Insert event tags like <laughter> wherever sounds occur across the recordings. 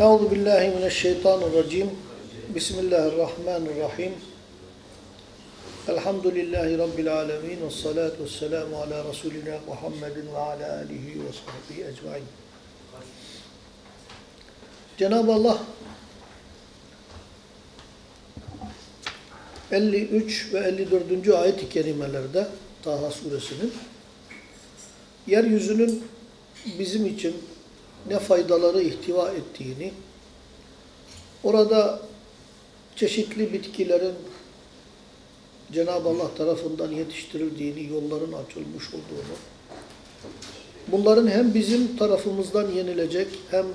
Euzu billahi mineşşeytanirracim. Bismillahirrahmanirrahim. Elhamdülillahi rabbil alamin ve salatu vesselamu ala resulina Muhammedin ve ala alihi ve sahbihi ecmaîn. Cenab-ı Allah 53 ve 54. ayet-i kerimelerde Taha suresinin yeryüzünün bizim için ne faydaları ihtiva ettiğini, orada çeşitli bitkilerin Cenab-ı Allah tarafından yetiştirildiğini, yolların açılmış olduğunu, bunların hem bizim tarafımızdan yenilecek hem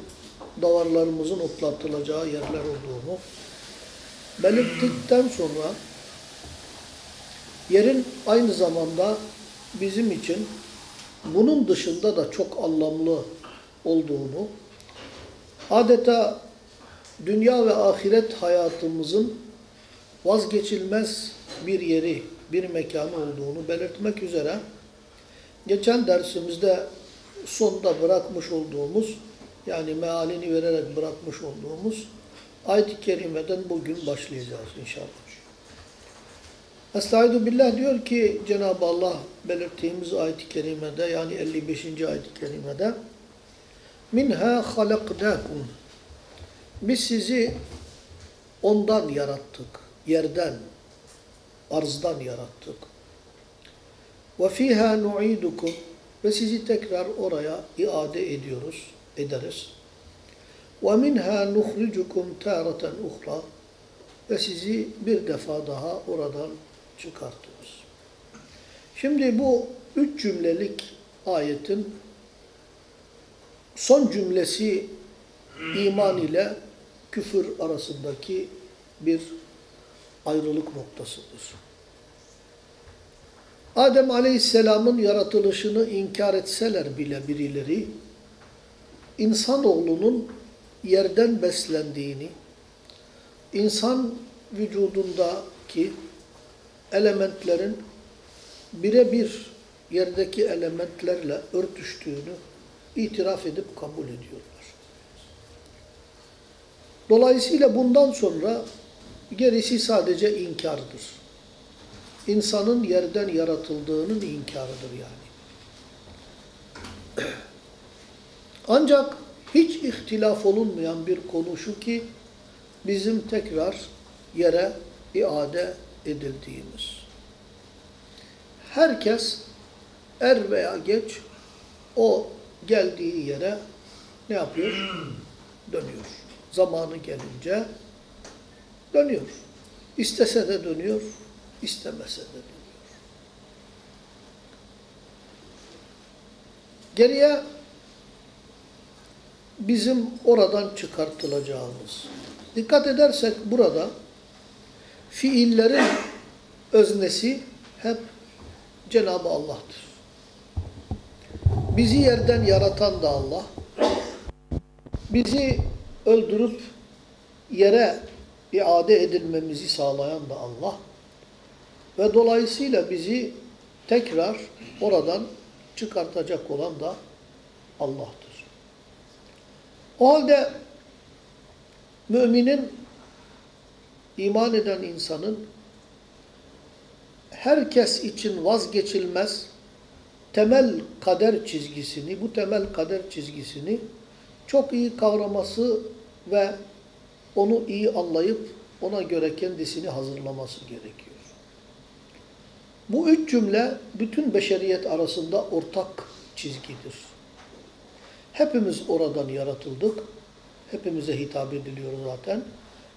davarlarımızın otlatılacağı yerler olduğunu belirttikten sonra yerin aynı zamanda bizim için bunun dışında da çok anlamlı olduğunu, adeta dünya ve ahiret hayatımızın vazgeçilmez bir yeri, bir mekanı olduğunu belirtmek üzere geçen dersimizde sonda bırakmış olduğumuz, yani mealini vererek bırakmış olduğumuz ayet-i kerimeden bugün başlayacağız inşallah. Estaizu billah diyor ki Cenab-ı Allah belirttiğimiz ayet-i kerimede yani 55. ayet-i kerimede Minha halaknakum Biz sizi ondan yarattık. Yerden, arzdan yarattık. Ve fiha nu'idukum ve sizi tekrar oraya iade ediyoruz, ederiz. Ve minha nukhrijukum taratan ukhra ve sizi bir defa daha oradan çıkartıyoruz. Şimdi bu üç cümlelik ayetin son cümlesi iman ile küfür arasındaki bir ayrılık noktasıdır. Adem Aleyhisselam'ın yaratılışını inkar etseler bile birileri, insanoğlunun yerden beslendiğini, insan vücudundaki elementlerin birebir yerdeki elementlerle örtüştüğünü itiraf edip kabul ediyorlar. Dolayısıyla bundan sonra gerisi sadece inkardır. İnsanın yerden yaratıldığının inkarıdır yani. <clears throat> Ancak hiç ihtilaf olunmayan bir konu şu ki bizim tekrar yere iade edildiğimiz. Herkes er veya geç o geldiği yere ne yapıyor? Dönüyor. Zamanı gelince dönüyor. İstese de dönüyor, istemese de dönüyor. Geriye bizim oradan çıkartılacağımız. Dikkat edersek burada fiillerin öznesi hep Cenab-ı Allah'tır. Bizi yerden yaratan da Allah. Bizi öldürüp yere iade edilmemizi sağlayan da Allah. Ve dolayısıyla bizi tekrar oradan çıkartacak olan da Allah'tır. O halde müminin, iman eden insanın herkes için vazgeçilmez temel kader çizgisini, bu temel kader çizgisini çok iyi kavraması ve onu iyi anlayıp ona göre kendisini hazırlaması gerekiyor. Bu üç cümle bütün beşeriyet arasında ortak çizgidir. Hepimiz oradan yaratıldık. Hepimize hitap ediliyor zaten.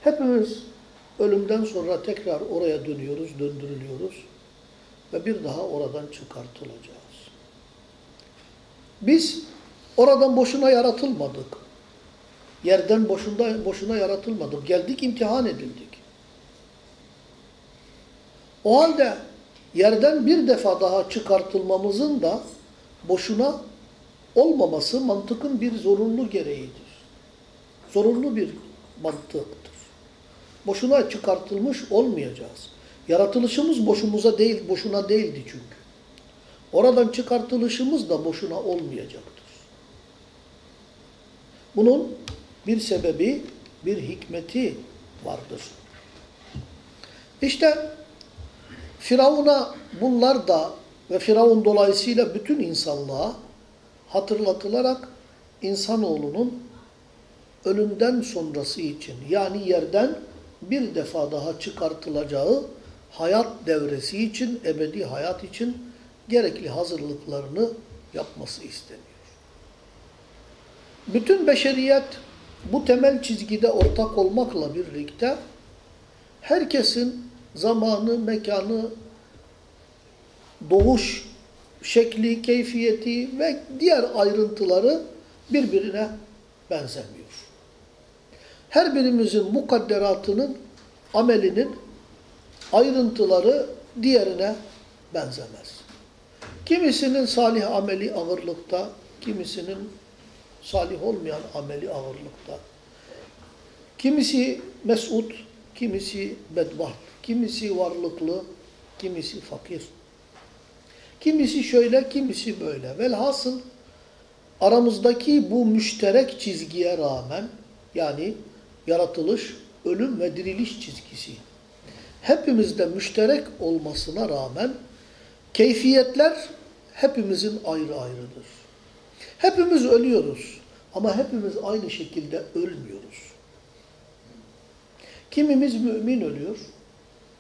Hepimiz ölümden sonra tekrar oraya dönüyoruz, döndürülüyoruz ve bir daha oradan çıkartılacağız. Biz oradan boşuna yaratılmadık. Yerden boşuna, boşuna yaratılmadık. Geldik imtihan edildik. O halde yerden bir defa daha çıkartılmamızın da boşuna olmaması mantıkın bir zorunlu gereğidir. Zorunlu bir mantıktır. Boşuna çıkartılmış olmayacağız. Yaratılışımız boşumuza değil, boşuna değildi çünkü. Oradan çıkartılışımız da boşuna olmayacaktır. Bunun bir sebebi, bir hikmeti vardır. İşte Firavun'a bunlar da ve Firavun dolayısıyla bütün insanlığa hatırlatılarak insanoğlunun ölümden sonrası için yani yerden bir defa daha çıkartılacağı hayat devresi için, ebedi hayat için gerekli hazırlıklarını yapması isteniyor. Bütün beşeriyet bu temel çizgide ortak olmakla birlikte herkesin zamanı, mekanı, doğuş şekli, keyfiyeti ve diğer ayrıntıları birbirine benzemiyor. Her birimizin mukadderatının, amelinin ayrıntıları diğerine benzemez. Kimisinin salih ameli ağırlıkta, kimisinin salih olmayan ameli ağırlıkta. Kimisi mesut, kimisi bedbaht, kimisi varlıklı, kimisi fakir. Kimisi şöyle, kimisi böyle. Velhasıl aramızdaki bu müşterek çizgiye rağmen yani yaratılış, ölüm ve diriliş çizgisi hepimizde müşterek olmasına rağmen keyfiyetler hepimizin ayrı ayrıdır. Hepimiz ölüyoruz ama hepimiz aynı şekilde ölmüyoruz. Kimimiz mümin ölüyor.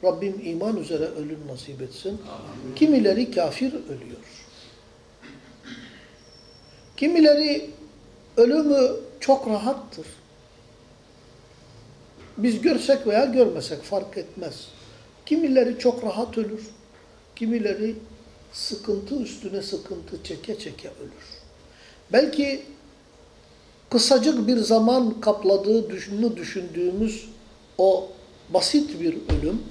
Rabbim iman üzere ölüm nasip etsin. Kimileri kafir ölüyor. Kimileri ölümü çok rahattır. Biz görsek veya görmesek fark etmez. Kimileri çok rahat ölür. Kimileri sıkıntı üstüne sıkıntı çeke çeke ölür. Belki kısacık bir zaman kapladığı düşünü düşündüğümüz o basit bir ölüm,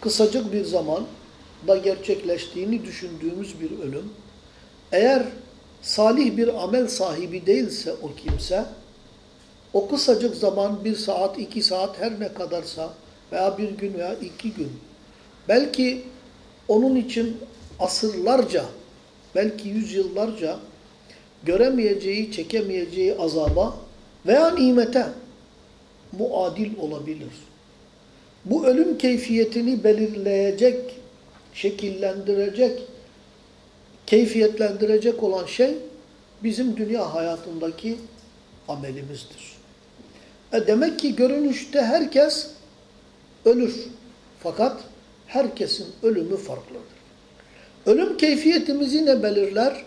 kısacık bir zaman da gerçekleştiğini düşündüğümüz bir ölüm, eğer salih bir amel sahibi değilse o kimse, o kısacık zaman bir saat, iki saat her ne kadarsa veya bir gün veya iki gün, belki onun için asırlarca, belki yüzyıllarca göremeyeceği, çekemeyeceği azaba veya nimete muadil olabilir. Bu ölüm keyfiyetini belirleyecek, şekillendirecek, keyfiyetlendirecek olan şey bizim dünya hayatındaki amelimizdir. E demek ki görünüşte herkes ölür. Fakat herkesin ölümü farklıdır. Ölüm keyfiyetimizi ne belirler?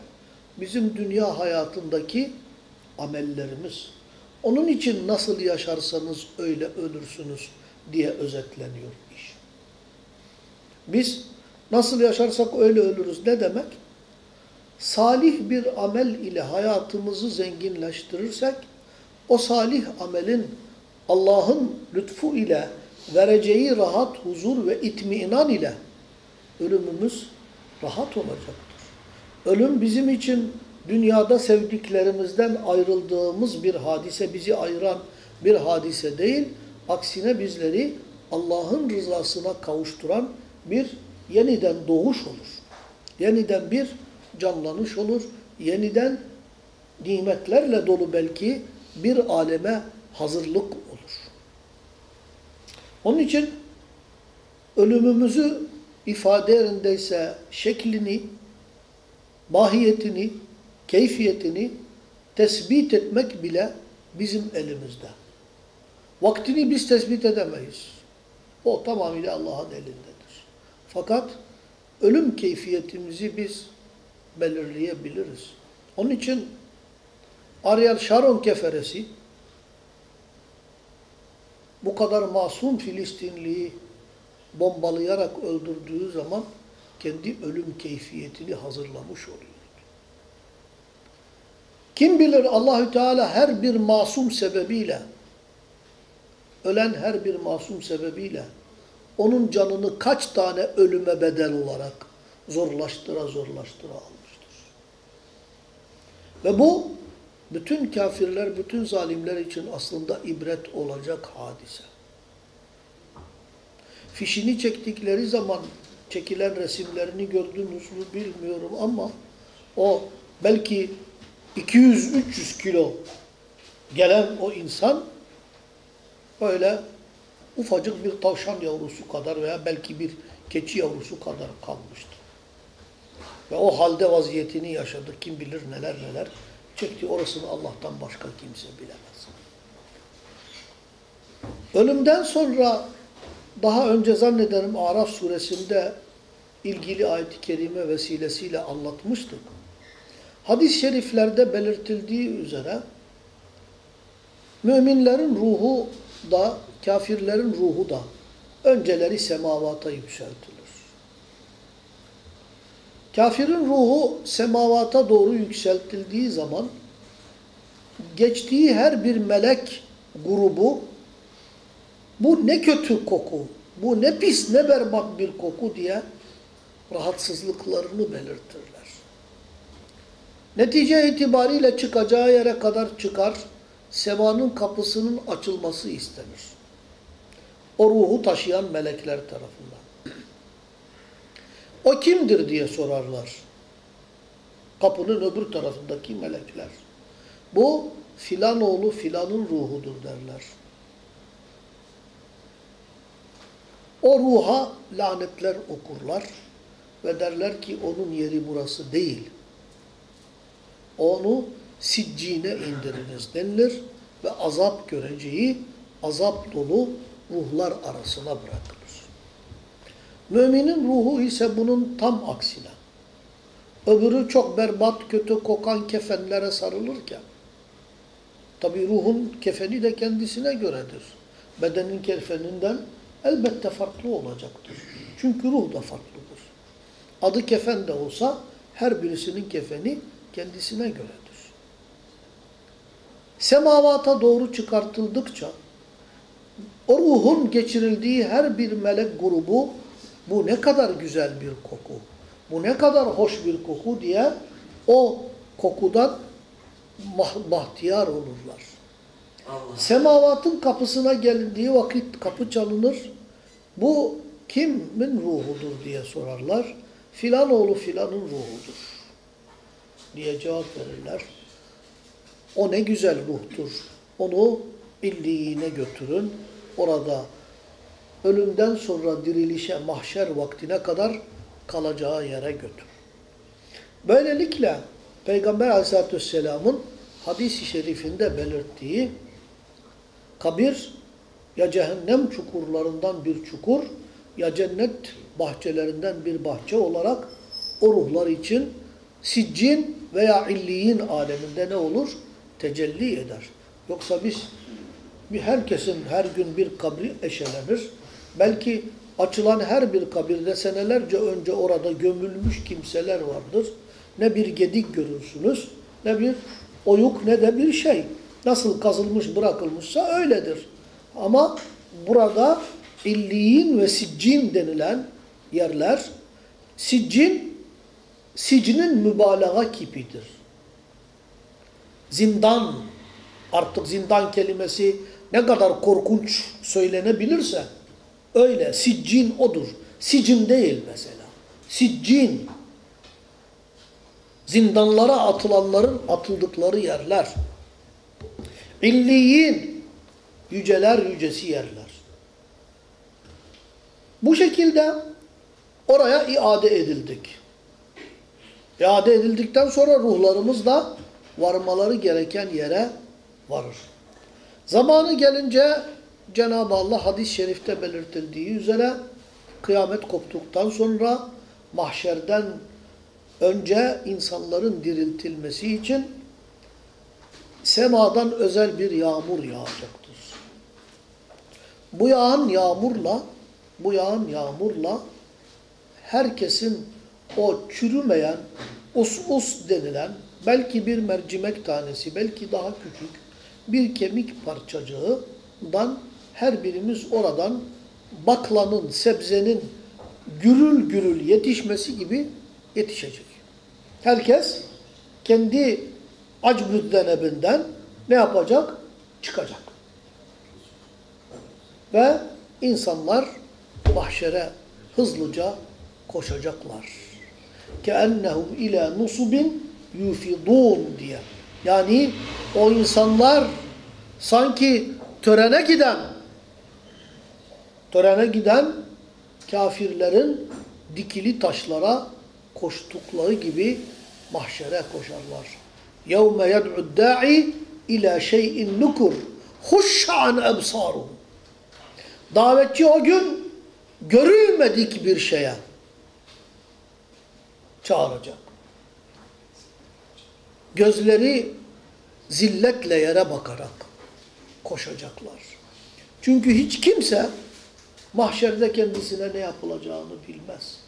Bizim dünya hayatındaki amellerimiz. Onun için nasıl yaşarsanız öyle ölürsünüz diye özetleniyor iş. Biz nasıl yaşarsak öyle ölürüz ne demek? Salih bir amel ile hayatımızı zenginleştirirsek o salih amelin Allah'ın lütfu ile vereceği rahat, huzur ve itminan ile ölümümüz rahat olacaktır. Ölüm bizim için dünyada sevdiklerimizden ayrıldığımız bir hadise, bizi ayıran bir hadise değil, aksine bizleri Allah'ın rızasına kavuşturan bir yeniden doğuş olur. Yeniden bir canlanış olur. Yeniden nimetlerle dolu belki bir aleme hazırlık. Onun için ölümümüzü ifade yerindeyse şeklini, mahiyetini, keyfiyetini tespit etmek bile bizim elimizde. Vaktini biz tespit edemeyiz. O tamamıyla Allah'ın elindedir. Fakat ölüm keyfiyetimizi biz belirleyebiliriz. Onun için Ariel Sharon keferesi bu kadar masum Filistinliyi bombalayarak öldürdüğü zaman kendi ölüm keyfiyetini hazırlamış oluyor. Kim bilir Allahü Teala her bir masum sebebiyle ölen her bir masum sebebiyle onun canını kaç tane ölüme bedel olarak zorlaştıra zorlaştıra almıştır. Ve bu bütün kafirler, bütün zalimler için aslında ibret olacak hadise. Fişini çektikleri zaman çekilen resimlerini gördünüz mü bilmiyorum ama o belki 200-300 kilo gelen o insan böyle ufacık bir tavşan yavrusu kadar veya belki bir keçi yavrusu kadar kalmıştı. Ve o halde vaziyetini yaşadı. Kim bilir neler neler çekti. Orasını Allah'tan başka kimse bilemez. Ölümden sonra daha önce zannederim Araf suresinde ilgili ayet-i kerime vesilesiyle anlatmıştık. Hadis-i şeriflerde belirtildiği üzere müminlerin ruhu da kafirlerin ruhu da önceleri semavata yükseltilir. Kafirin ruhu semavata doğru yükseltildiği zaman geçtiği her bir melek grubu bu ne kötü koku, bu ne pis ne berbat bir koku diye rahatsızlıklarını belirtirler. Netice itibariyle çıkacağı yere kadar çıkar, semanın kapısının açılması istenir. O ruhu taşıyan melekler tarafından. O kimdir diye sorarlar. Kapının öbür tarafındaki melekler. Bu filan oğlu filanın ruhudur derler. O ruha lanetler okurlar ve derler ki onun yeri burası değil. Onu siccine indiriniz denilir ve azap göreceği azap dolu ruhlar arasına bırakılır. Müminin ruhu ise bunun tam aksine. Öbürü çok berbat, kötü kokan kefenlere sarılırken, tabi ruhun kefeni de kendisine göredir. Bedenin kefeninden elbette farklı olacaktır. Çünkü ruh da farklıdır. Adı kefen de olsa her birisinin kefeni kendisine göredir. Semavata doğru çıkartıldıkça o ruhun geçirildiği her bir melek grubu bu ne kadar güzel bir koku, bu ne kadar hoş bir koku diye o kokudan bahtiyar olurlar. Allah. Semavatın kapısına gelindiği vakit kapı çalınır. Bu kimin ruhudur diye sorarlar. Filan oğlu filanın ruhudur diye cevap verirler. O ne güzel ruhtur. Onu illiğine götürün. Orada ölümden sonra dirilişe, mahşer vaktine kadar kalacağı yere götür. Böylelikle Peygamber aleyhissalatü vesselamın hadis-i şerifinde belirttiği kabir ya cehennem çukurlarından bir çukur ya cennet bahçelerinden bir bahçe olarak o ruhlar için siccin veya illiyin aleminde ne olur? Tecelli eder. Yoksa biz bir herkesin her gün bir kabri eşelenir. Belki açılan her bir kabirde senelerce önce orada gömülmüş kimseler vardır. Ne bir gedik görürsünüz, ne bir oyuk ne de bir şey. Nasıl kazılmış bırakılmışsa öyledir. Ama burada illiyin ve siccin denilen yerler, siccin, sicnin mübalağa kipidir. Zindan, artık zindan kelimesi ne kadar korkunç söylenebilirse, öyle, siccin odur. Sicin değil mesela. Siccin, zindanlara atılanların atıldıkları yerler. İlliyin, yüceler yücesi yerler. Bu şekilde oraya iade edildik. İade edildikten sonra ruhlarımız da varmaları gereken yere varır. Zamanı gelince Cenab-ı Allah hadis-i şerifte belirtildiği üzere kıyamet koptuktan sonra mahşerden önce insanların diriltilmesi için semadan özel bir yağmur yağacaktır. Bu yağan yağmurla bu yağan yağmurla herkesin o çürümeyen us us denilen belki bir mercimek tanesi belki daha küçük bir kemik parçacığından her birimiz oradan baklanın, sebzenin gürül gürül yetişmesi gibi yetişecek. Herkes kendi acbud denebinden ne yapacak? Çıkacak. Ve insanlar mahşere hızlıca koşacaklar. Keennehum ila nusubin yufidun diye. Yani o insanlar sanki törene giden törene giden kafirlerin dikili taşlara koştukları gibi mahşere koşarlar. يَوْمَ يَدْعُ الدَّاعِ اِلَى شَيْءٍ نُكُرٍ خُشَّ عَنْ اَبْصَارُهُمْ Davetçi o gün görülmedik bir şeye çağıracak. Gözleri zilletle yere bakarak koşacaklar. Çünkü hiç kimse mahşerde kendisine ne yapılacağını bilmez.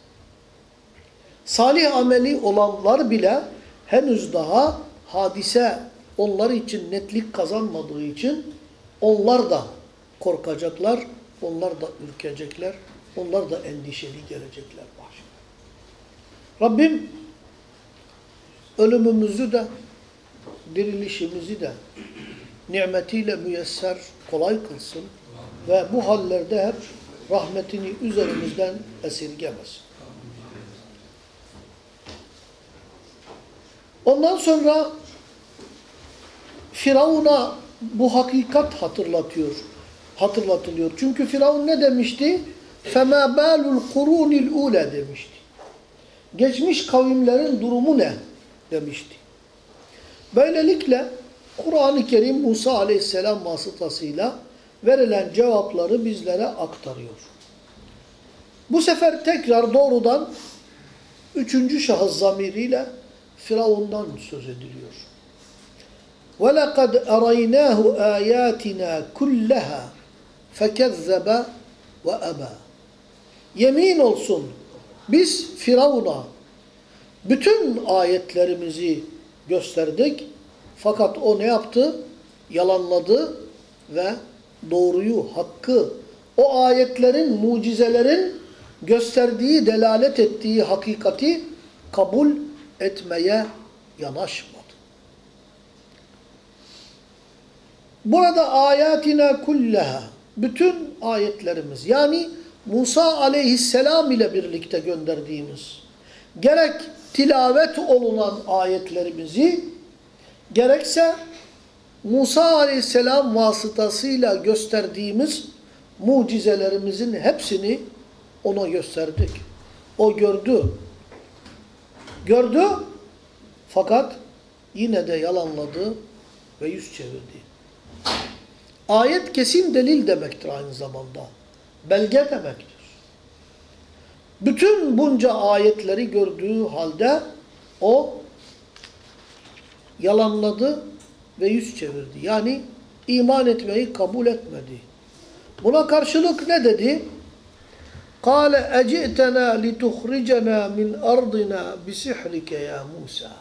Salih ameli olanlar bile henüz daha hadise onlar için netlik kazanmadığı için onlar da korkacaklar, onlar da ürkecekler, onlar da endişeli gelecekler mahşere. Rabbim ölümümüzü de dirilişimizi de nimetiyle müyesser, kolay kılsın ve bu hallerde hep rahmetini üzerimizden esirgemesin. Ondan sonra Firavun'a bu hakikat hatırlatıyor. Hatırlatılıyor. Çünkü Firavun ne demişti? فَمَا بَالُ الْقُرُونِ الْعُولَى demişti. Geçmiş kavimlerin durumu ne? demişti. Böylelikle Kur'an-ı Kerim Musa aleyhisselam vasıtasıyla verilen cevapları bizlere aktarıyor. Bu sefer tekrar doğrudan üçüncü şahıs zamiriyle Firavundan söz ediliyor. وَلَقَدْ أَرَيْنَاهُ آيَاتِنَا كُلَّهَا فَكَذَّبَ وَأَبَى Yemin olsun biz Firavun'a bütün ayetlerimizi gösterdik fakat o ne yaptı? Yalanladı ve doğruyu, hakkı, o ayetlerin, mucizelerin gösterdiği, delalet ettiği hakikati kabul etmeye yanaşmadı. Burada ayatina kulleha, bütün ayetlerimiz yani Musa aleyhisselam ile birlikte gönderdiğimiz gerek tilavet olunan ayetlerimizi gerekse Musa aleyhisselam vasıtasıyla gösterdiğimiz mucizelerimizin hepsini ona gösterdik. O gördü. Gördü fakat yine de yalanladı ve yüz çevirdi. Ayet kesin delil demektir aynı zamanda. Belge demektir. Bütün bunca ayetleri gördüğü halde o yalanladı ve yüz çevirdi. Yani iman etmeyi kabul etmedi. Buna karşılık ne dedi? قَالَ اَجِئْتَنَا لِتُخْرِجَنَا مِنْ أَرْضِنَا بِسِحْرِكَ يَا Musa.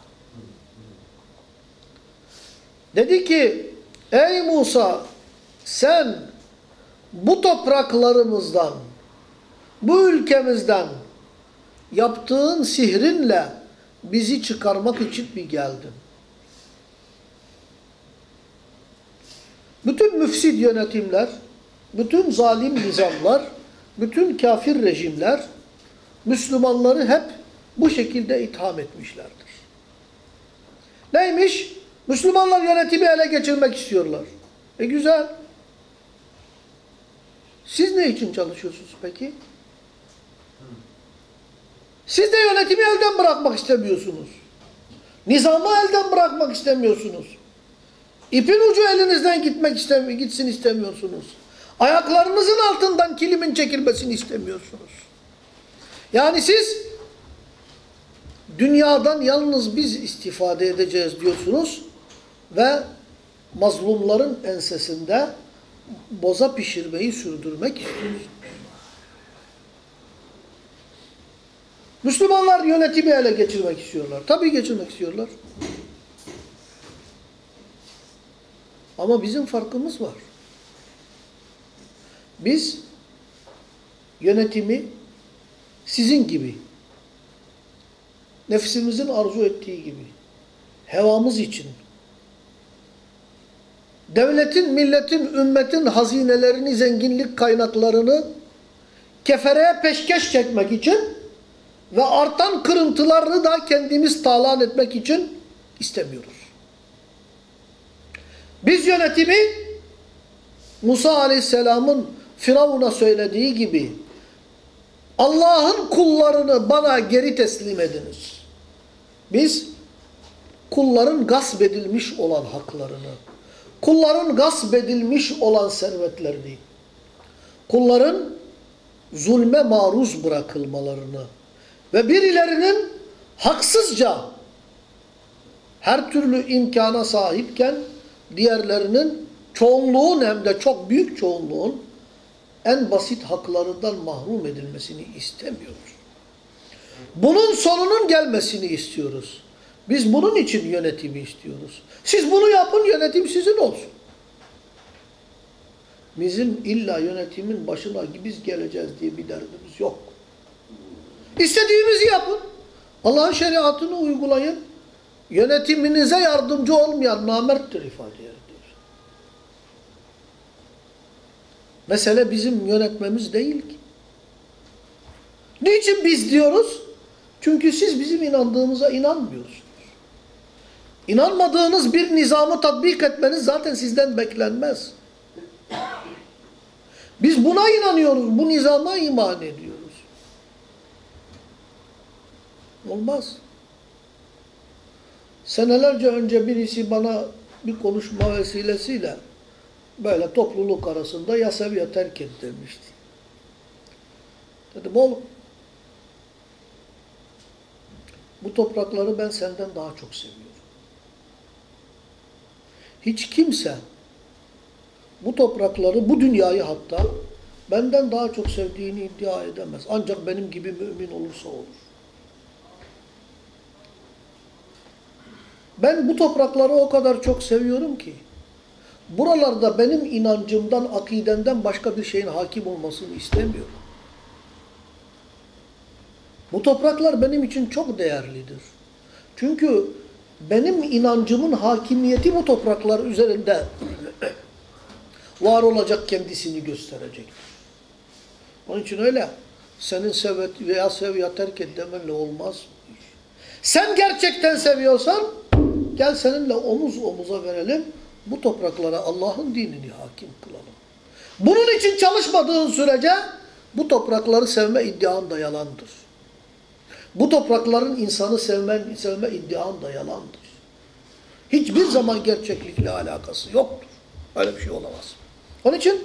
Dedi ki, ey Musa sen bu topraklarımızdan, bu ülkemizden yaptığın sihrinle bizi çıkarmak için mi geldin? Bütün müfsid yönetimler, bütün zalim nizamlar, bütün kafir rejimler Müslümanları hep bu şekilde itham etmişlerdir. Neymiş? Müslümanlar yönetimi ele geçirmek istiyorlar. E güzel. Siz ne için çalışıyorsunuz peki? Siz de yönetimi elden bırakmak istemiyorsunuz. Nizamı elden bırakmak istemiyorsunuz. İpin ucu elinizden gitmek istemi gitsin istemiyorsunuz. Ayaklarınızın altından kilimin çekilmesini istemiyorsunuz. Yani siz dünyadan yalnız biz istifade edeceğiz diyorsunuz ve mazlumların ensesinde boza pişirmeyi sürdürmek istiyorsunuz. Müslümanlar yönetimi ele geçirmek istiyorlar. Tabii geçirmek istiyorlar. Ama bizim farkımız var. Biz yönetimi sizin gibi, nefsimizin arzu ettiği gibi, hevamız için, devletin, milletin, ümmetin hazinelerini, zenginlik kaynaklarını kefereye peşkeş çekmek için ve artan kırıntılarını da kendimiz talan etmek için istemiyoruz. Biz yönetimi Musa Aleyhisselam'ın Firavun'a söylediği gibi Allah'ın kullarını bana geri teslim ediniz. Biz kulların gasp edilmiş olan haklarını, kulların gasp edilmiş olan servetlerini, kulların zulme maruz bırakılmalarını ve birilerinin haksızca her türlü imkana sahipken diğerlerinin çoğunluğun hem de çok büyük çoğunluğun en basit haklarından mahrum edilmesini istemiyoruz. Bunun sonunun gelmesini istiyoruz. Biz bunun için yönetimi istiyoruz. Siz bunu yapın yönetim sizin olsun. Bizim illa yönetimin başına biz geleceğiz diye bir derdimiz yok. İstediğimizi yapın. Allah'ın şeriatını uygulayın. Yönetiminize yardımcı olmayan namerttir ifade ediyor. Mesele bizim yönetmemiz değil ki. Niçin biz diyoruz? Çünkü siz bizim inandığımıza inanmıyorsunuz. İnanmadığınız bir nizamı tatbik etmeniz zaten sizden beklenmez. Biz buna inanıyoruz, bu nizama iman ediyoruz. Olmaz. Senelerce önce birisi bana bir konuşma vesilesiyle böyle topluluk arasında ya sev ya terk et demişti. Dedim oğlum bu toprakları ben senden daha çok seviyorum. Hiç kimse bu toprakları, bu dünyayı hatta benden daha çok sevdiğini iddia edemez. Ancak benim gibi mümin olursa olur. Ben bu toprakları o kadar çok seviyorum ki buralarda benim inancımdan, akidemden başka bir şeyin hakim olmasını istemiyorum. Bu topraklar benim için çok değerlidir. Çünkü benim inancımın hakimiyeti bu topraklar üzerinde <clears throat> var olacak kendisini gösterecektir. Onun için öyle senin sev veya sev ya terk et demenle olmaz. Sen gerçekten seviyorsan gel seninle omuz omuza verelim. Bu topraklara Allah'ın dinini hakim kılalım. Bunun için çalışmadığın sürece bu toprakları sevme iddian da yalandır. Bu toprakların insanı sevmen, sevme iddian da yalandır. Hiçbir zaman gerçeklikle alakası yoktur. Öyle bir şey olamaz. Onun için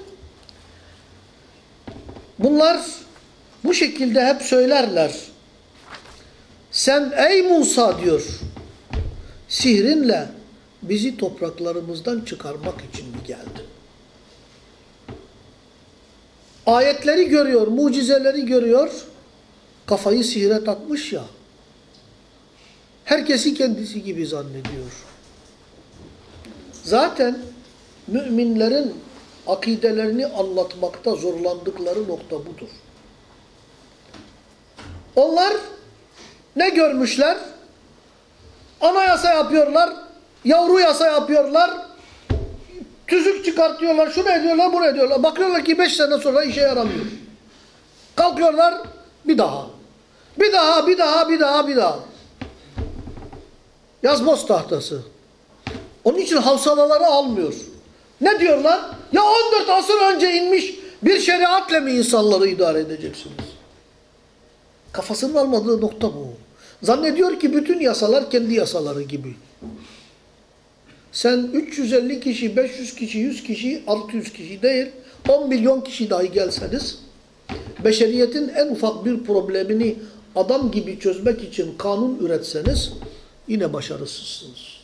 bunlar bu şekilde hep söylerler. Sen ey Musa diyor, sihrinle bizi topraklarımızdan çıkarmak için mi geldin? Ayetleri görüyor, mucizeleri görüyor, kafayı sihre takmış ya. Herkesi kendisi gibi zannediyor. Zaten müminlerin akidelerini anlatmakta zorlandıkları nokta budur. Onlar ne görmüşler? Anayasa yapıyorlar, yavru yasa yapıyorlar, tüzük çıkartıyorlar, şunu ediyorlar, bunu ediyorlar. Bakıyorlar ki beş sene sonra işe yaramıyor. Kalkıyorlar, bir daha. Bir daha, bir daha, bir daha, bir daha. Yazboz tahtası. Onun için havsalaları almıyor. Ne diyorlar? Ya 14 asır önce inmiş bir şeriatle mi insanları idare edeceksiniz? Kafasının almadığı nokta bu. Zannediyor ki bütün yasalar kendi yasaları gibi. Sen 350 kişi, 500 kişi, 100 kişi, 600 kişi değil, 10 milyon kişi dahi gelseniz, beşeriyetin en ufak bir problemini adam gibi çözmek için kanun üretseniz, yine başarısızsınız.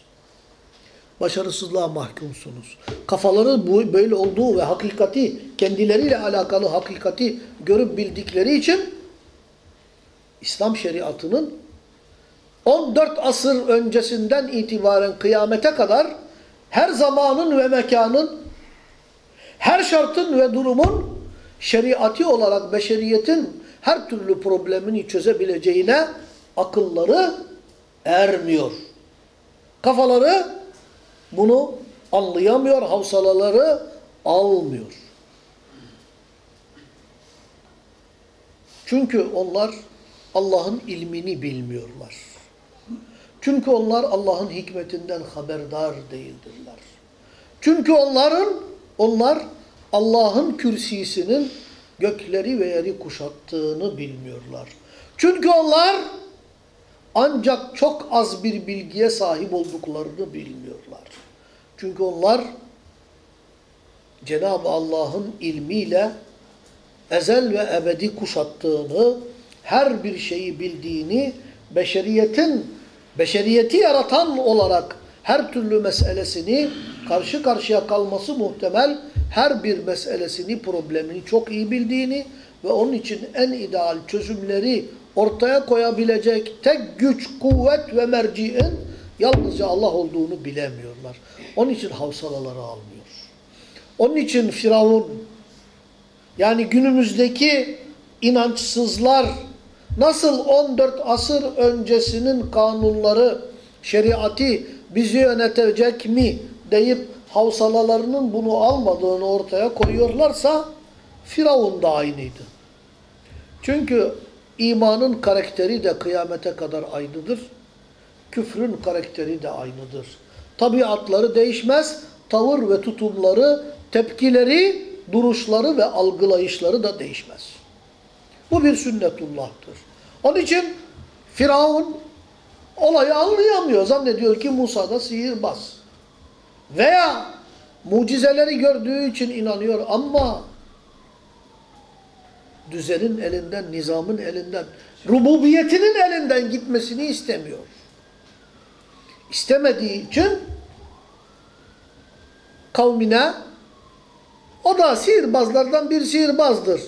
Başarısızlığa mahkumsunuz. Kafaları bu böyle olduğu ve hakikati, kendileriyle alakalı hakikati görüp bildikleri için İslam şeriatının 14 asır öncesinden itibaren kıyamete kadar her zamanın ve mekanın, her şartın ve durumun şeriati olarak beşeriyetin her türlü problemini çözebileceğine akılları ermiyor. Kafaları bunu anlayamıyor, havsalaları almıyor. Çünkü onlar Allah'ın ilmini bilmiyorlar. Çünkü onlar Allah'ın hikmetinden haberdar değildirler. Çünkü onların onlar Allah'ın kürsisinin gökleri ve yeri kuşattığını bilmiyorlar. Çünkü onlar ancak çok az bir bilgiye sahip olduklarını bilmiyorlar. Çünkü onlar Cenab-ı Allah'ın ilmiyle ezel ve ebedi kuşattığını, her bir şeyi bildiğini, beşeriyetin, beşeriyeti yaratan olarak her türlü meselesini karşı karşıya kalması muhtemel her bir meselesini, problemini çok iyi bildiğini ve onun için en ideal çözümleri ortaya koyabilecek tek güç, kuvvet ve merciin yalnızca Allah olduğunu bilemiyorlar. Onun için havsalaları almıyor. Onun için Firavun yani günümüzdeki inançsızlar nasıl 14 asır öncesinin kanunları, şeriatı bizi yönetecek mi deyip havsalalarının bunu almadığını ortaya koyuyorlarsa Firavun da aynıydı. Çünkü imanın karakteri de kıyamete kadar aynıdır. Küfrün karakteri de aynıdır. Tabiatları değişmez, tavır ve tutumları, tepkileri, duruşları ve algılayışları da değişmez. Bu bir sünnetullah'tır. Onun için Firavun olayı anlayamıyor. Zannediyor ki Musa da sihirbaz. Veya mucizeleri gördüğü için inanıyor ama düzenin elinden, nizamın elinden, rububiyetinin elinden gitmesini istemiyor. İstemediği için kavmine o da sihirbazlardan bir sihirbazdır.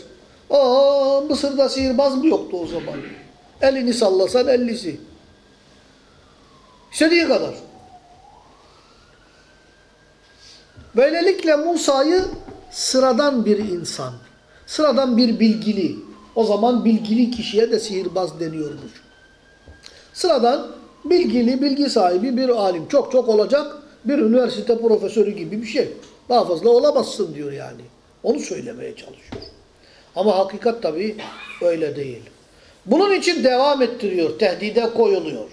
Aa, Mısır'da sihirbaz mı yoktu o zaman? Elini sallasan ellisi. İstediği kadar. Böylelikle Musa'yı sıradan bir insan, sıradan bir bilgili, o zaman bilgili kişiye de sihirbaz deniyormuş. Sıradan bilgili, bilgi sahibi bir alim. Çok çok olacak bir üniversite profesörü gibi bir şey. Daha fazla olamazsın diyor yani. Onu söylemeye çalışıyor. Ama hakikat tabii öyle değil. Bunun için devam ettiriyor, tehdide koyuluyor.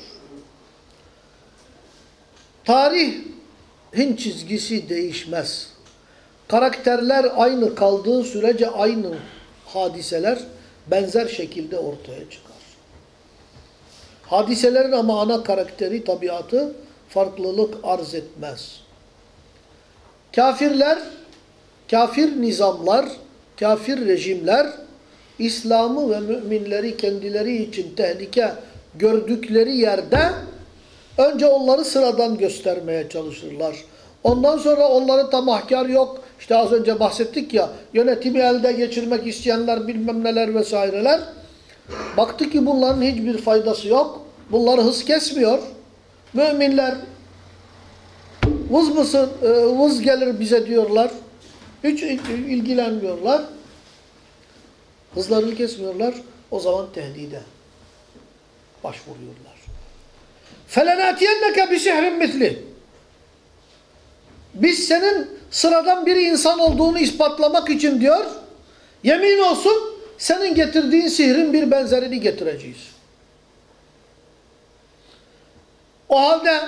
Tarihin çizgisi değişmez. Karakterler aynı kaldığı sürece aynı hadiseler benzer şekilde ortaya çıkar. Hadiselerin ama ana karakteri, tabiatı farklılık arz etmez. Kafirler, kafir nizamlar, kafir rejimler İslam'ı ve müminleri kendileri için tehlike gördükleri yerde önce onları sıradan göstermeye çalışırlar. Ondan sonra onları tamahkar yok. İşte az önce bahsettik ya yönetimi elde geçirmek isteyenler bilmem neler vesaireler. Baktı ki bunların hiçbir faydası yok. Bunları hız kesmiyor. Müminler vız mısın, e, vız gelir bize diyorlar. Hiç ilgilenmiyorlar. Hızlarını kesmiyorlar. O zaman tehdide başvuruyorlar. فَلَنَاتِيَنَّكَ بِسِحْرٍ مِثْلِ Biz senin sıradan bir insan olduğunu ispatlamak için diyor, yemin olsun senin getirdiğin sihrin bir benzerini getireceğiz. O halde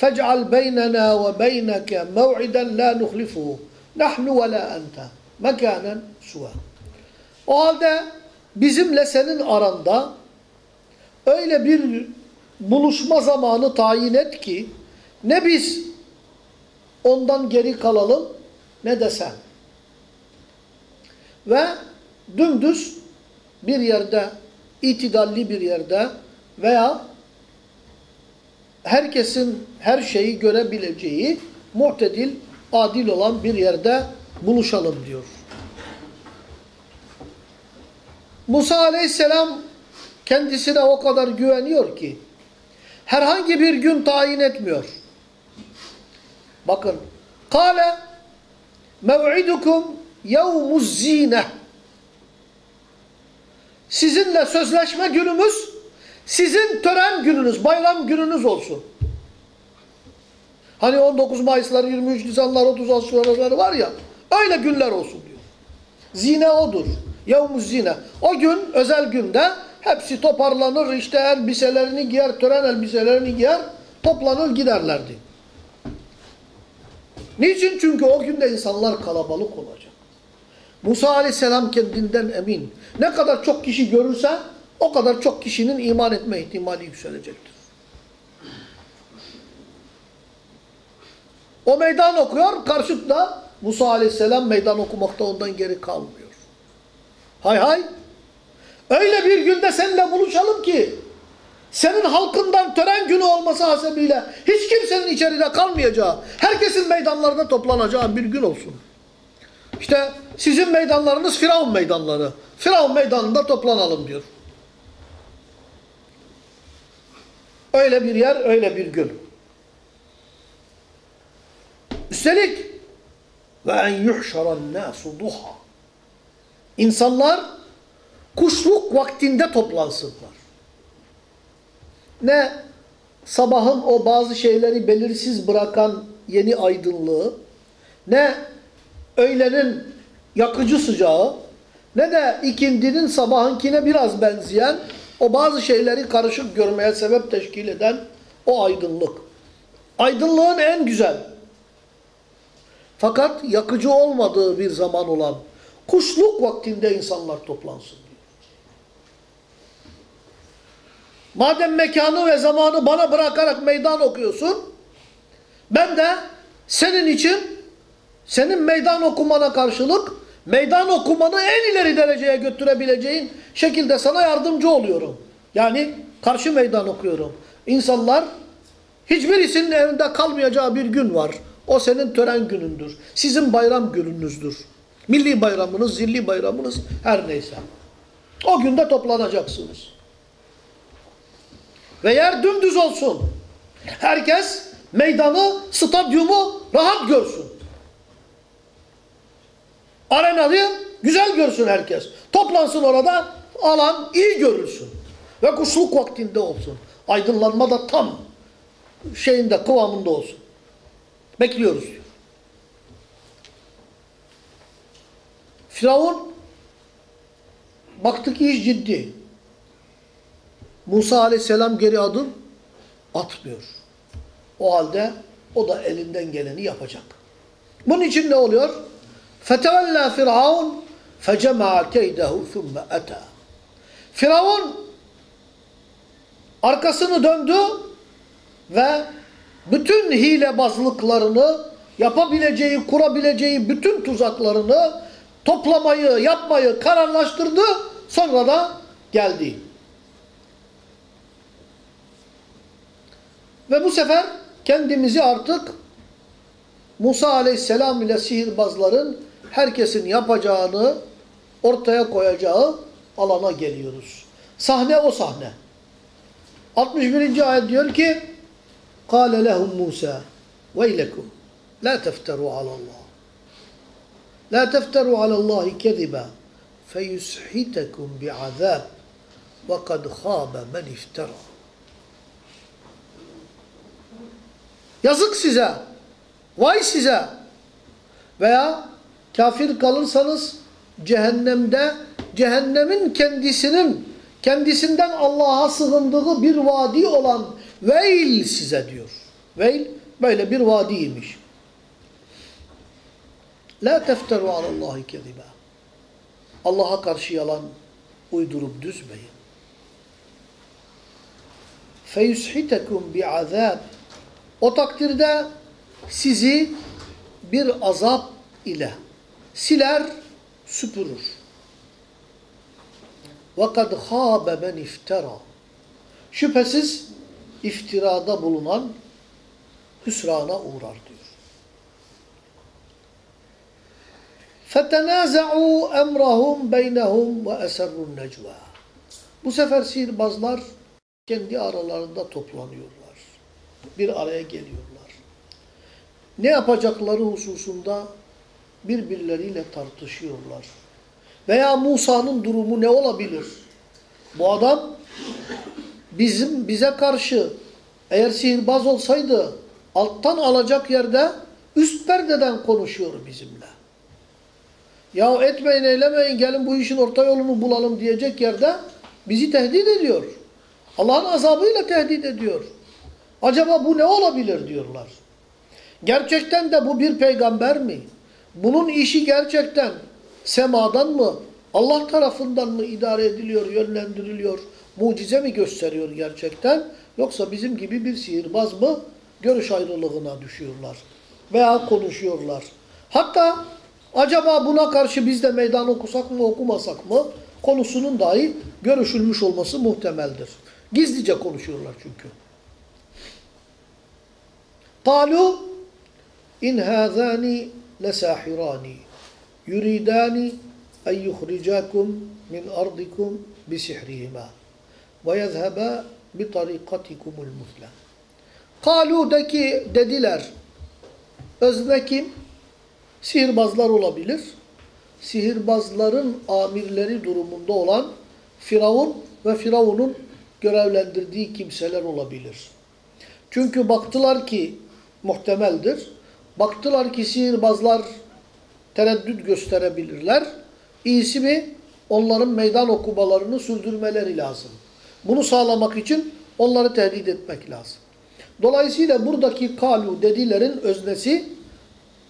فَجْعَلْ بَيْنَنَا وَبَيْنَكَ مَوْعِدًا لَا نُخْلِفُهُ نَحْنُ وَلَا أَنْتَ مَكَانًا سُوَى o halde bizimle senin aranda öyle bir buluşma zamanı tayin et ki ne biz ondan geri kalalım ne de sen. Ve dümdüz bir yerde, itidalli bir yerde veya herkesin her şeyi görebileceği muhtedil, adil olan bir yerde buluşalım diyor. Musa aleyhisselam kendisine o kadar güveniyor ki herhangi bir gün tayin etmiyor. Bakın. Kale mev'idukum yevmuz zine. Sizinle sözleşme günümüz sizin tören gününüz, bayram gününüz olsun. Hani 19 Mayıs'lar, 23 Nisan'lar, 30 Ağustos'lar var ya, öyle günler olsun diyor. Zine odur. Yevmuz zine. O gün, özel günde hepsi toparlanır, işte elbiselerini giyer, tören elbiselerini giyer, toplanır giderlerdi. Niçin? Çünkü o günde insanlar kalabalık olacak. Musa aleyhisselam kendinden emin. Ne kadar çok kişi görürse o kadar çok kişinin iman etme ihtimali yükselecektir. O meydan okuyor, karşıtla Musa aleyhisselam meydan okumakta ondan geri kalmıyor. Hay hay. Öyle bir günde seninle buluşalım ki senin halkından tören günü olması hasebiyle hiç kimsenin içeride kalmayacağı, herkesin meydanlarında toplanacağı bir gün olsun. İşte sizin meydanlarınız Firavun meydanları. Firavun meydanında toplanalım diyor. Öyle bir yer, öyle bir gün. Üstelik ve en yuhşaran nasu duha. İnsanlar kuşluk vaktinde toplansınlar. Ne sabahın o bazı şeyleri belirsiz bırakan yeni aydınlığı, ne öğlenin yakıcı sıcağı, ne de ikindinin sabahınkine biraz benzeyen o bazı şeyleri karışık görmeye sebep teşkil eden o aydınlık. Aydınlığın en güzel, fakat yakıcı olmadığı bir zaman olan kuşluk vaktinde insanlar toplansın diyor. Madem mekanı ve zamanı bana bırakarak meydan okuyorsun, ben de senin için, senin meydan okumana karşılık, meydan okumanı en ileri dereceye götürebileceğin şekilde sana yardımcı oluyorum. Yani karşı meydan okuyorum. İnsanlar hiçbirisinin evinde kalmayacağı bir gün var. O senin tören günündür. Sizin bayram gününüzdür. Milli bayramınız, zilli bayramınız her neyse. O günde toplanacaksınız. Ve yer dümdüz olsun. Herkes meydanı, stadyumu rahat görsün. Arenayı güzel görsün herkes. Toplansın orada, alan iyi görülsün. Ve kuşluk vaktinde olsun. Aydınlanma da tam şeyinde, kıvamında olsun. Bekliyoruz diyor. Firavun baktık iş ciddi. Musa aleyhisselam geri adım atmıyor. O halde o da elinden geleni yapacak. Bunun için ne oluyor? فَتَوَلَّا فِرْعَوْنَ فَجَمَعَ كَيْدَهُ ثُمَّ أَتَى Firavun arkasını döndü ve bütün hilebazlıklarını, yapabileceği, kurabileceği bütün tuzaklarını toplamayı, yapmayı kararlaştırdı. Sonra da geldi. Ve bu sefer kendimizi artık Musa aleyhisselam ile sihirbazların herkesin yapacağını ortaya koyacağı alana geliyoruz. Sahne o sahne. 61. ayet diyor ki قال لهم موسى ويلكم لا تفتروا على الله La tefteru alallahi keziba feyushitekum bi'azab ve kad khâbe men iftera. Yazık size. Vay size. Veya kafir kalırsanız cehennemde cehennemin kendisinin kendisinden Allah'a sığındığı bir vadi olan veil size diyor. Veil böyle bir vadiymiş. La tefteru alallahi keziba. Allah'a karşı yalan uydurup düzmeyin. Feyushitekum bi'azab. O takdirde sizi bir azap ile siler, süpürür. وَقَدْ خَابَ مَنْ اِفْتَرَى Şüphesiz iftirada bulunan hüsrana uğrar diyor. فَتَنَازَعُوا اَمْرَهُمْ بَيْنَهُمْ وَاَسَرُّ النَّجْوَى Bu sefer sihirbazlar kendi aralarında toplanıyorlar. Bir araya geliyorlar. Ne yapacakları hususunda birbirleriyle tartışıyorlar. Veya Musa'nın durumu ne olabilir? Bu adam bizim bize karşı eğer sihirbaz olsaydı alttan alacak yerde üst perdeden konuşuyor bizimle. Ya etmeyin eylemeyin gelin bu işin orta yolunu bulalım diyecek yerde bizi tehdit ediyor. Allah'ın azabıyla tehdit ediyor. Acaba bu ne olabilir diyorlar. Gerçekten de bu bir peygamber mi? Bunun işi gerçekten Semadan mı? Allah tarafından mı idare ediliyor, yönlendiriliyor? Mucize mi gösteriyor gerçekten? Yoksa bizim gibi bir sihirbaz mı? Görüş ayrılığına düşüyorlar. Veya konuşuyorlar. Hatta Acaba buna karşı biz de meydan okusak mı okumasak mı konusunun dahi görüşülmüş olması muhtemeldir. Gizlice konuşuyorlar çünkü. Kalu in hazani lesahirani yuridani en yuhricakum min ardikum bisihrihima ve yezheba bi tarikatikumul mufla. Kalu de ki dediler özne kim? Sihirbazlar olabilir. Sihirbazların amirleri durumunda olan Firavun ve Firavun'un görevlendirdiği kimseler olabilir. Çünkü baktılar ki muhtemeldir. Baktılar ki sihirbazlar tereddüt gösterebilirler. İyisi mi? Onların meydan okumalarını sürdürmeleri lazım. Bunu sağlamak için onları tehdit etmek lazım. Dolayısıyla buradaki kalu dedilerin öznesi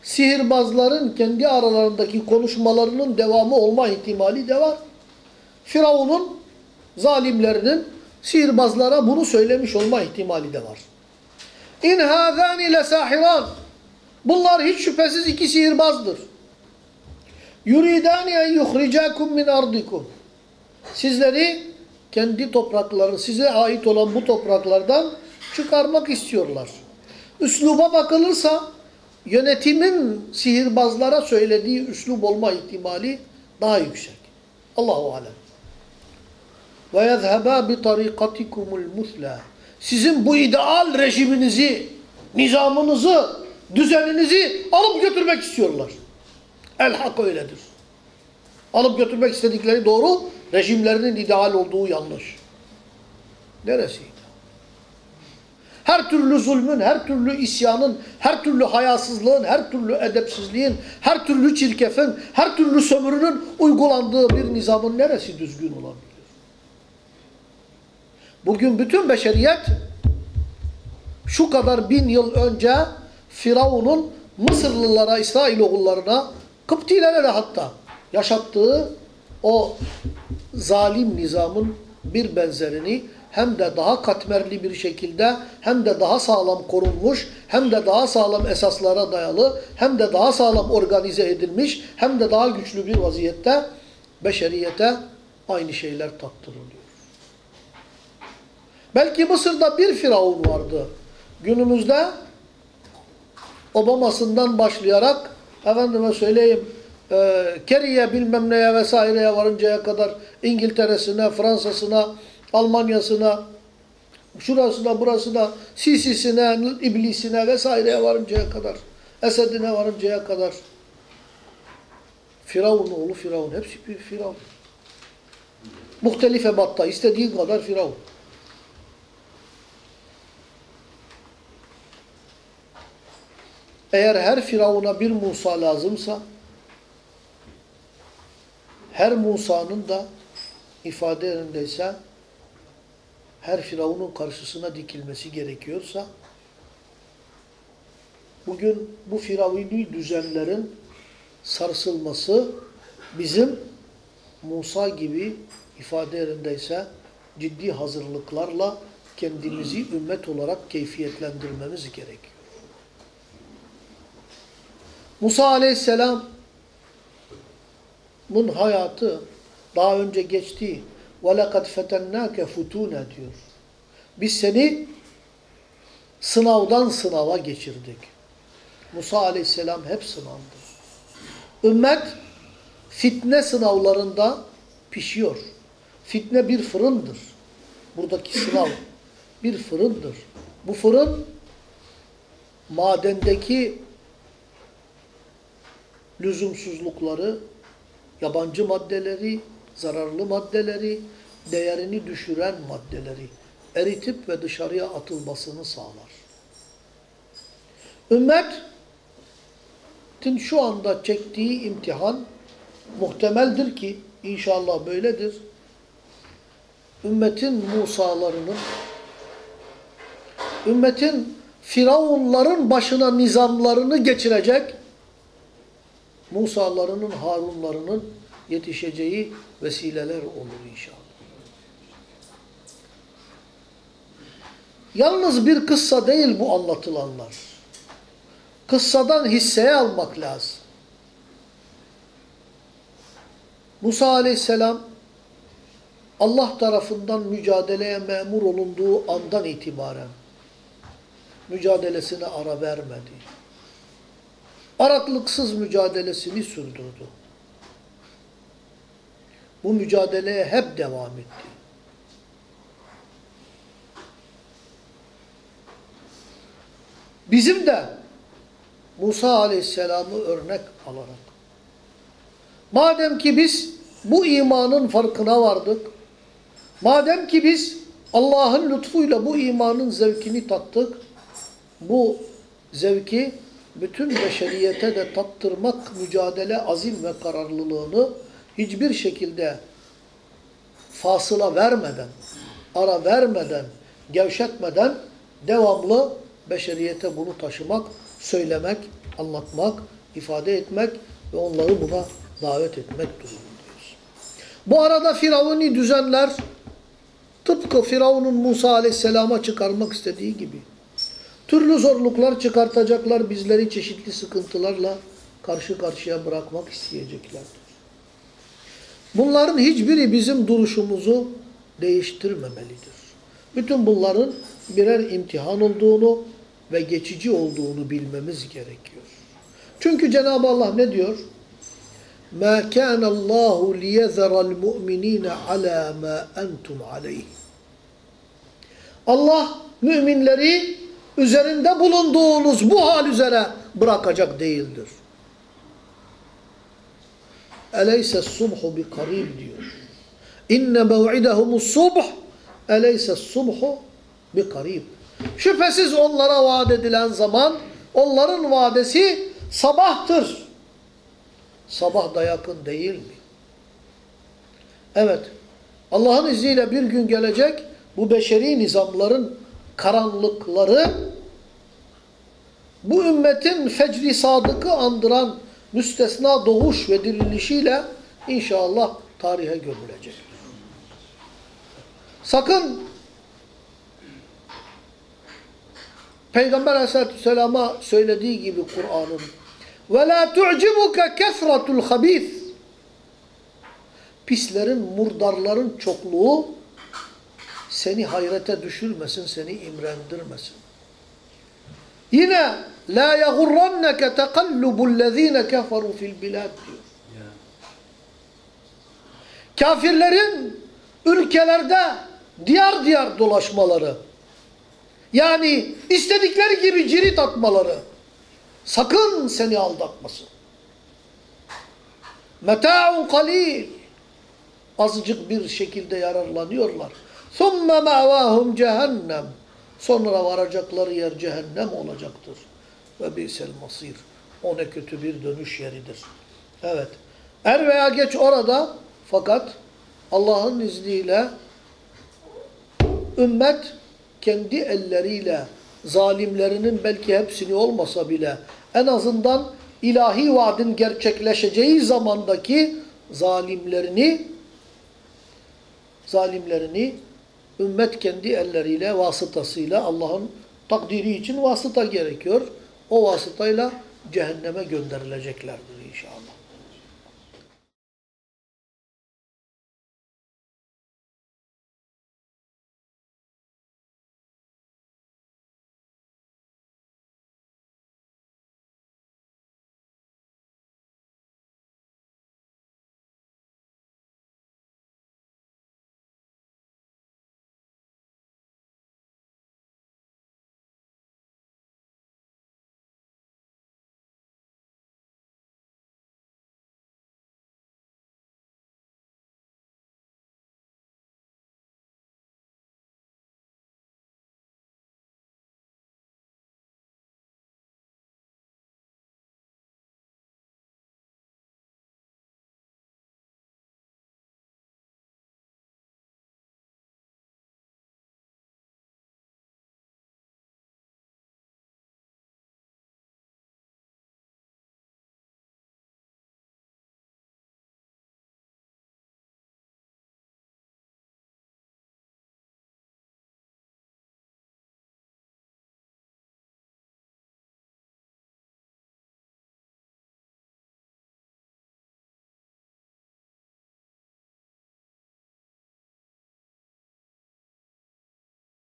sihirbazların kendi aralarındaki konuşmalarının devamı olma ihtimali de var. Firavun'un zalimlerinin sihirbazlara bunu söylemiş olma ihtimali de var. İn hâzâni lesahiran. Bunlar hiç şüphesiz iki sihirbazdır. Yuridâni en yuhricâkum min ardikum. Sizleri kendi toprakları, size ait olan bu topraklardan çıkarmak istiyorlar. Üsluba bakılırsa yönetimin sihirbazlara söylediği üslub olma ihtimali daha yüksek. Allahu alem. Ve yezheba bi tarikatikumul musla. Sizin bu ideal rejiminizi, nizamınızı, düzeninizi alıp götürmek istiyorlar. El hak öyledir. Alıp götürmek istedikleri doğru, rejimlerinin ideal olduğu yanlış. Neresiydi? Her türlü zulmün, her türlü isyanın, her türlü hayasızlığın, her türlü edepsizliğin, her türlü çirkefin, her türlü sömürünün uygulandığı bir nizamın neresi düzgün olabilir? Bugün bütün beşeriyet şu kadar bin yıl önce Firavun'un Mısırlılara, İsrailoğullarına, Kıptilere de hatta yaşattığı o zalim nizamın bir benzerini hem de daha katmerli bir şekilde hem de daha sağlam korunmuş hem de daha sağlam esaslara dayalı hem de daha sağlam organize edilmiş hem de daha güçlü bir vaziyette beşeriyete aynı şeyler tattırılıyor. Belki Mısır'da bir firavun vardı. Günümüzde Obama'sından başlayarak efendime söyleyeyim e, Keriye bilmem neye vesaireye varıncaya kadar İngiltere'sine, Fransa'sına, Almanya'sına, şurasına, burasına, Sisi'sine, iblisine vesaireye varıncaya kadar, Esed'ine varıncaya kadar Firavun oğlu Firavun. Hepsi bir Firavun. Muhtelif ebatta, istediği kadar Firavun. Eğer her Firavun'a bir Musa lazımsa, her Musa'nın da ifade yerindeyse, her Firavun'un karşısına dikilmesi gerekiyorsa, bugün bu Firavuni düzenlerin sarsılması bizim Musa gibi ifade yerindeyse ciddi hazırlıklarla kendimizi ümmet olarak keyfiyetlendirmemiz gerekiyor. Musa Aleyhisselam'ın hayatı daha önce geçti وَلَقَدْ فَتَنَّاكَ فُتُونَ diyor. Biz seni sınavdan sınava geçirdik. Musa Aleyhisselam hep sınavdı. Ümmet fitne sınavlarında pişiyor. Fitne bir fırındır. Buradaki sınav bir fırındır. Bu fırın madendeki lüzumsuzlukları, yabancı maddeleri, zararlı maddeleri, değerini düşüren maddeleri eritip ve dışarıya atılmasını sağlar. Ümmetin şu anda çektiği imtihan muhtemeldir ki inşallah böyledir. Ümmetin Musa'larının ümmetin Firavunların başına nizamlarını geçirecek Musa'larının, Harunlarının yetişeceği vesileler olur inşallah. Yalnız bir kıssa değil bu anlatılanlar. Kıssadan hisseye almak lazım. Musa aleyhisselam Allah tarafından mücadeleye memur olunduğu andan itibaren mücadelesine ara vermedi. Araklıksız mücadelesini sürdürdü. Bu mücadeleye hep devam etti. Bizim de Musa Aleyhisselam'ı örnek alarak madem ki biz bu imanın farkına vardık, madem ki biz Allah'ın lütfuyla bu imanın zevkini tattık, bu zevki bütün beşeriyete de tattırmak mücadele azim ve kararlılığını hiçbir şekilde fasıla vermeden, ara vermeden, gevşetmeden devamlı beşeriyete bunu taşımak, söylemek, anlatmak, ifade etmek ve onları buna davet etmek durumundayız. Bu arada Firavuni düzenler tıpkı Firavun'un Musa Aleyhisselam'a çıkarmak istediği gibi türlü zorluklar çıkartacaklar, bizleri çeşitli sıkıntılarla karşı karşıya bırakmak isteyeceklerdir. Bunların hiçbiri bizim duruşumuzu değiştirmemelidir. Bütün bunların birer imtihan olduğunu ve geçici olduğunu bilmemiz gerekiyor. Çünkü Cenab-ı Allah ne diyor? مَا كَانَ اللّٰهُ لِيَذَرَ الْمُؤْمِنِينَ عَلَى مَا أَنْتُمْ عَلَيْهِ Allah müminleri üzerinde bulunduğunuz bu hal üzere bırakacak değildir. Eleyse subhu bi diyor. İnne mev'idehumus subh eleyse subhu bi karib. Şüphesiz onlara vaat edilen zaman onların vadesi sabahtır. Sabah da yakın değil mi? Evet. Allah'ın izniyle bir gün gelecek bu beşeri nizamların karanlıkları bu ümmetin fecri sadıkı andıran müstesna doğuş ve dirilişiyle inşallah tarihe gömülecek. Sakın Peygamber Aleyhisselatü Vesselam'a söylediği gibi Kur'an'ın ve la tu'cibuke kesratul pislerin, murdarların çokluğu seni hayrete düşürmesin, seni imrendirmesin. Yine La yagurranneke tekallubul keferu fil bilad diyor. Kafirlerin ülkelerde diyar diyar dolaşmaları, yani istedikleri gibi cirit atmaları, sakın seni aldatmasın. Meta'un kalil. Azıcık bir şekilde yararlanıyorlar. Thumme ma'vahum cehennem. Sonra varacakları yer cehennem olacaktır. Ve bisel masir. O ne kötü bir dönüş yeridir. Evet. Er veya geç orada fakat Allah'ın izniyle ümmet kendi elleriyle zalimlerinin belki hepsini olmasa bile en azından ilahi vaadin gerçekleşeceği zamandaki zalimlerini zalimlerini ümmet kendi elleriyle, vasıtasıyla Allah'ın takdiri için vasıta gerekiyor. O vasıtayla cehenneme gönderileceklerdir inşallah.